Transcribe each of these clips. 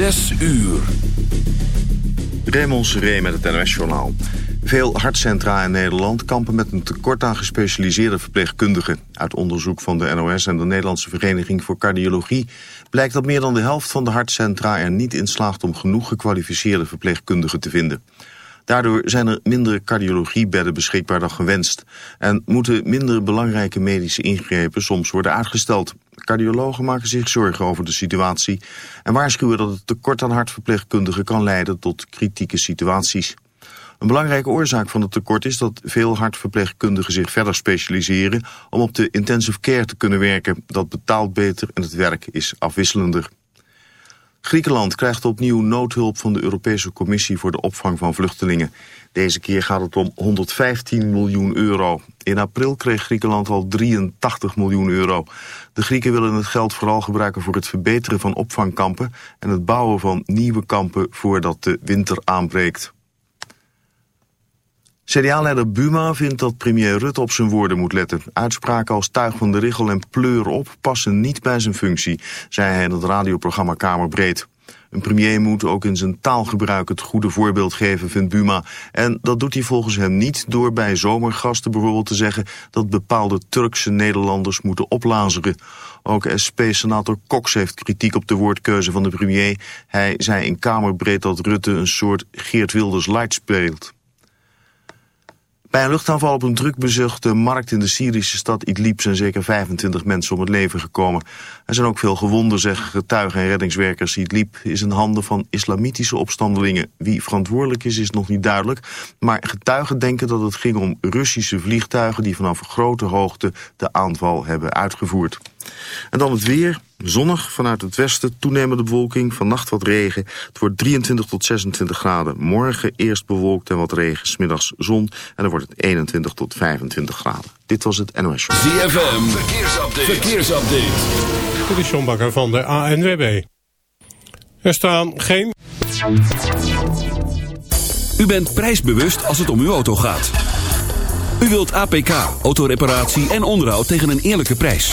Zes uur. Raymond Seré met het NOS-journaal. Veel hartcentra in Nederland kampen met een tekort aan gespecialiseerde verpleegkundigen. Uit onderzoek van de NOS en de Nederlandse Vereniging voor Cardiologie... blijkt dat meer dan de helft van de hartcentra er niet in slaagt... om genoeg gekwalificeerde verpleegkundigen te vinden. Daardoor zijn er minder cardiologiebedden beschikbaar dan gewenst... en moeten minder belangrijke medische ingrepen soms worden uitgesteld. Cardiologen maken zich zorgen over de situatie... en waarschuwen dat het tekort aan hartverpleegkundigen kan leiden tot kritieke situaties. Een belangrijke oorzaak van het tekort is dat veel hartverpleegkundigen zich verder specialiseren om op de intensive care te kunnen werken. Dat betaalt beter en het werk is afwisselender. Griekenland krijgt opnieuw noodhulp van de Europese Commissie voor de opvang van vluchtelingen. Deze keer gaat het om 115 miljoen euro. In april kreeg Griekenland al 83 miljoen euro. De Grieken willen het geld vooral gebruiken voor het verbeteren van opvangkampen... en het bouwen van nieuwe kampen voordat de winter aanbreekt. CDA-leider Buma vindt dat premier Rutte op zijn woorden moet letten. Uitspraken als tuig van de richel en pleur op passen niet bij zijn functie, zei hij in het radioprogramma Kamerbreed. Een premier moet ook in zijn taalgebruik het goede voorbeeld geven, vindt Buma. En dat doet hij volgens hem niet door bij zomergasten bijvoorbeeld te zeggen dat bepaalde Turkse Nederlanders moeten oplazeren. Ook SP-senator Cox heeft kritiek op de woordkeuze van de premier. Hij zei in Kamerbreed dat Rutte een soort Geert Wilders light speelt. Bij een luchtaanval op een druk bezochte markt in de Syrische stad Idlib zijn zeker 25 mensen om het leven gekomen. Er zijn ook veel gewonden, zeggen getuigen en reddingswerkers. Idlib is in handen van islamitische opstandelingen. Wie verantwoordelijk is, is nog niet duidelijk. Maar getuigen denken dat het ging om Russische vliegtuigen die vanaf grote hoogte de aanval hebben uitgevoerd. En dan het weer. Zonnig vanuit het westen, toenemende bewolking, vannacht wat regen. Het wordt 23 tot 26 graden. Morgen eerst bewolkt en wat regen, smiddags zon. En dan wordt het 21 tot 25 graden. Dit was het NOS Show. ZFM, verkeersupdate. verkeersupdate. Dit is John Bakker van de ANWB. Er staan geen... U bent prijsbewust als het om uw auto gaat. U wilt APK, autoreparatie en onderhoud tegen een eerlijke prijs.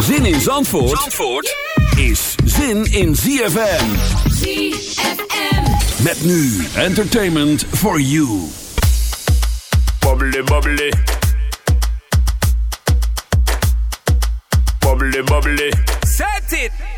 Zin in Zandvoort, Zandvoort is zin in ZFM. ZFM. Met nu entertainment for you. Bubbly, bubbly. Bubbly, bubbly. Set it.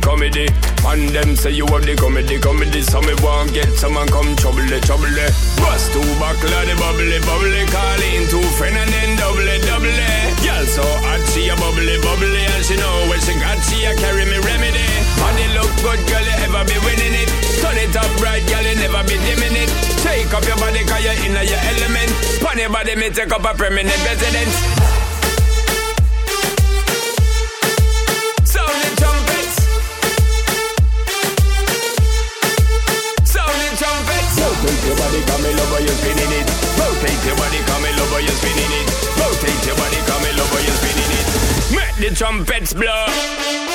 comedy, comedy. And them say you have the comedy, comedy. So me want get someone come trouble, trouble. trumpets blow.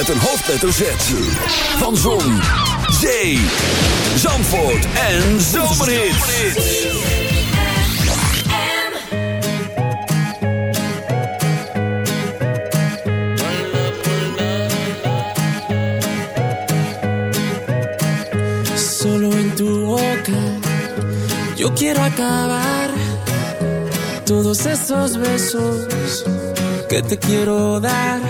Met een hoofdletter Z. Van Zon, Zee, Zandvoort en Zomerhits. Solo en tu boca yo quiero acabar todos esos besos que te quiero dar.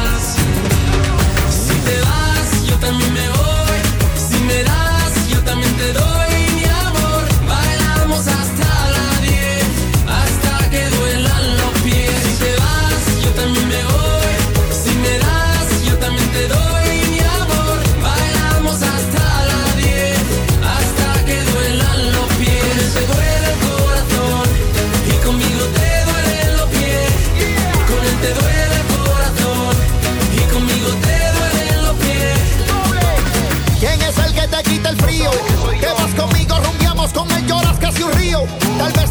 Tal vez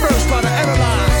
First, try to analyze.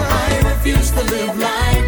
I refuse to live like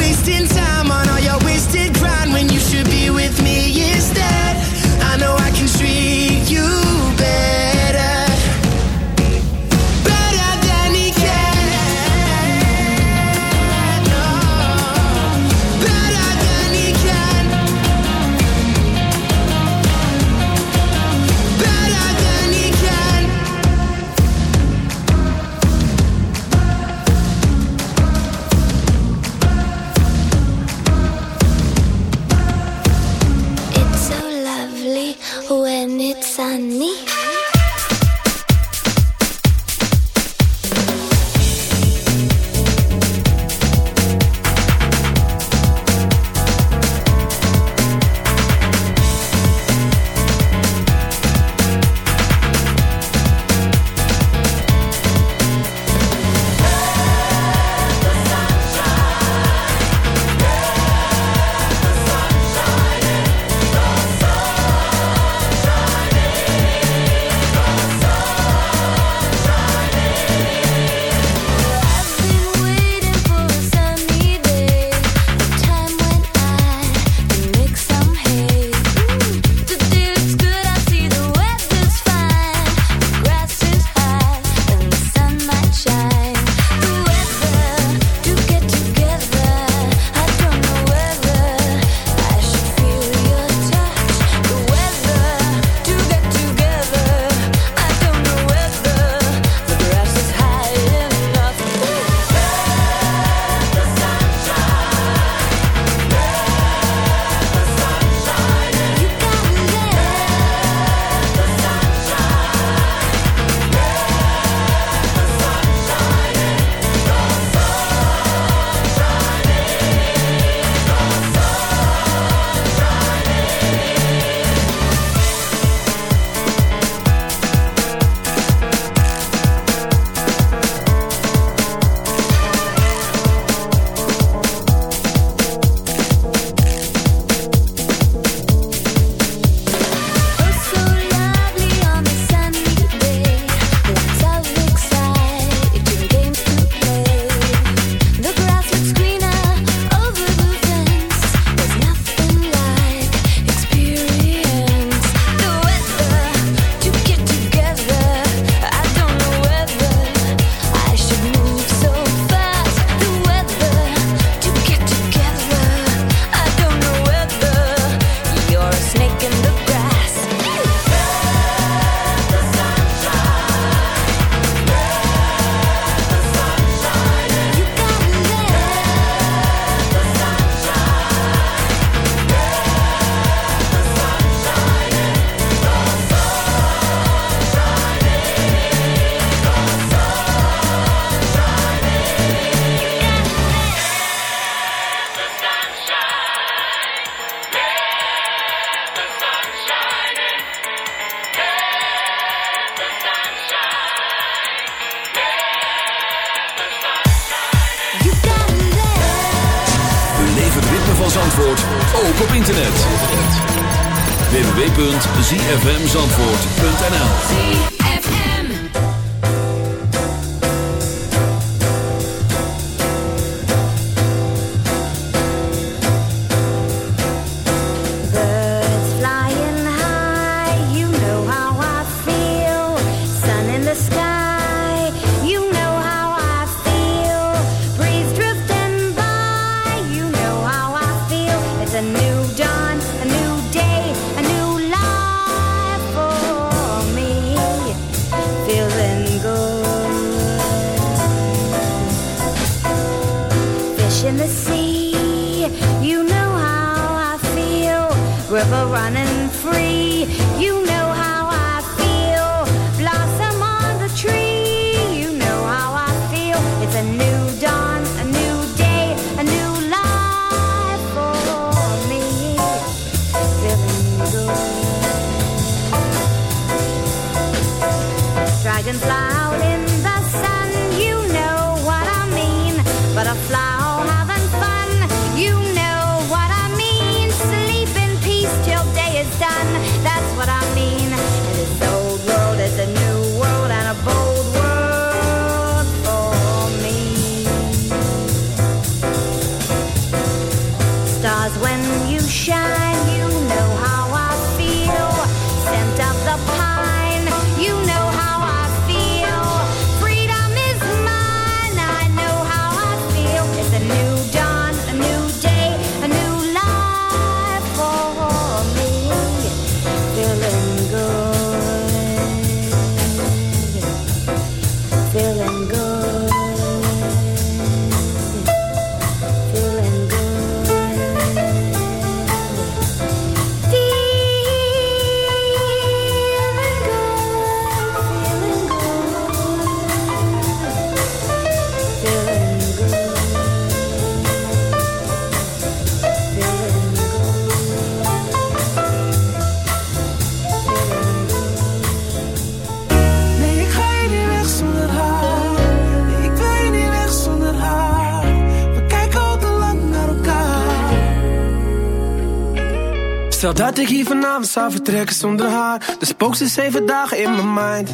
Stel dat ik hier vanavond zou vertrekken zonder haar. Dan spook ze zeven dagen in mijn mind.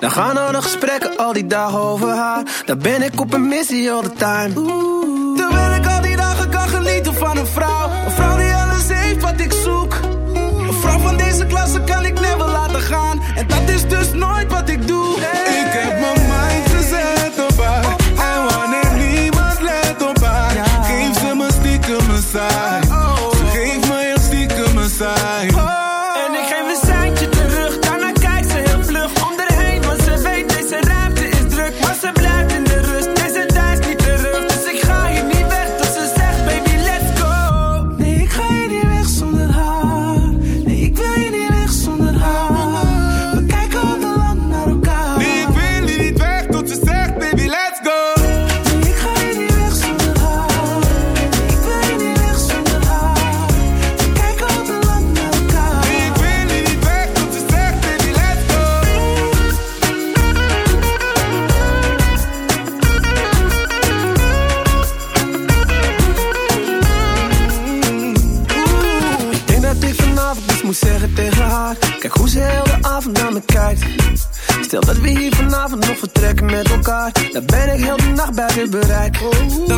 Dan gaan al de gesprekken al die dagen over haar. Dan ben ik op een missie all the time. Terwijl ik al die dagen kan genieten van een vrouw. Een vrouw die alles heeft wat ik zoek. Een vrouw van deze klasse kan ik oh.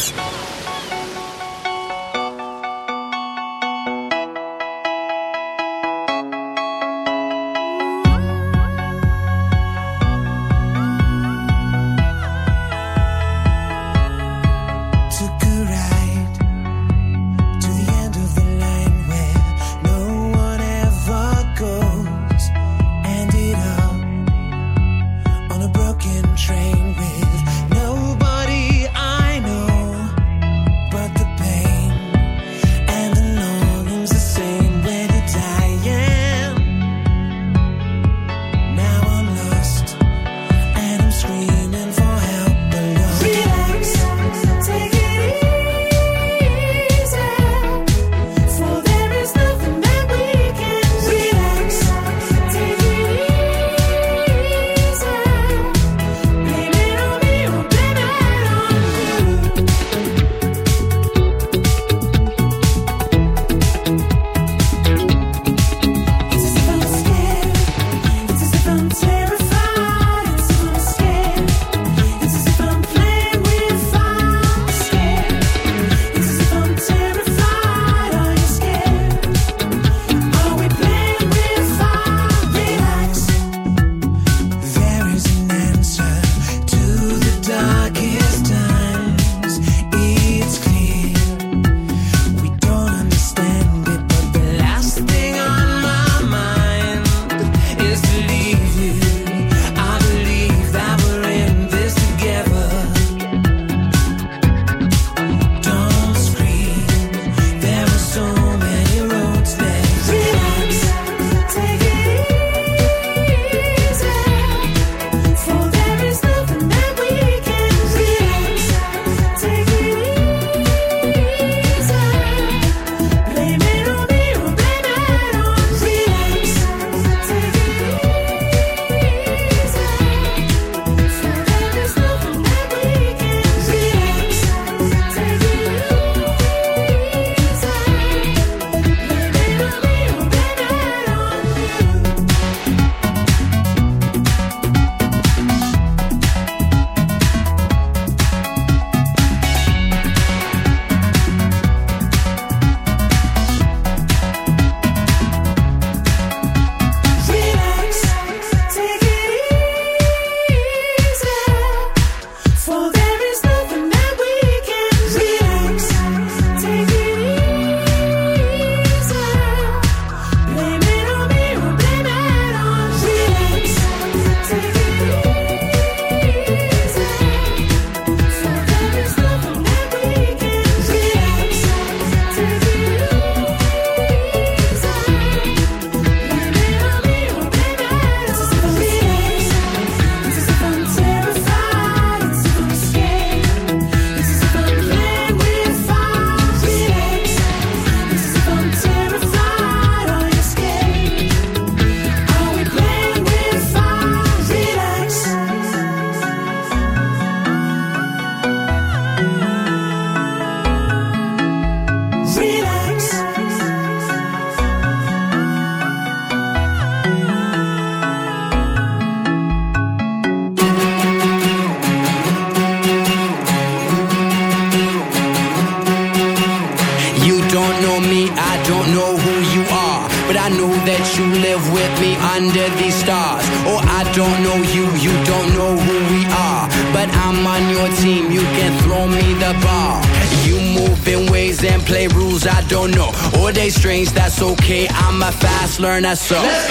Vanessa. Let's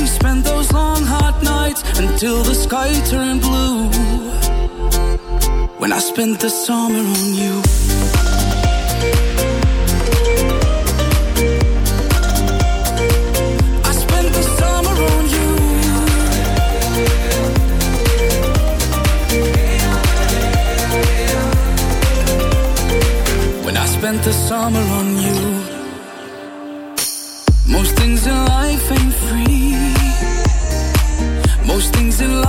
spent those long hot nights until the sky turned blue. When I spent the summer on you. I spent the summer on you. When I spent the summer on you. Most things in life ain't free.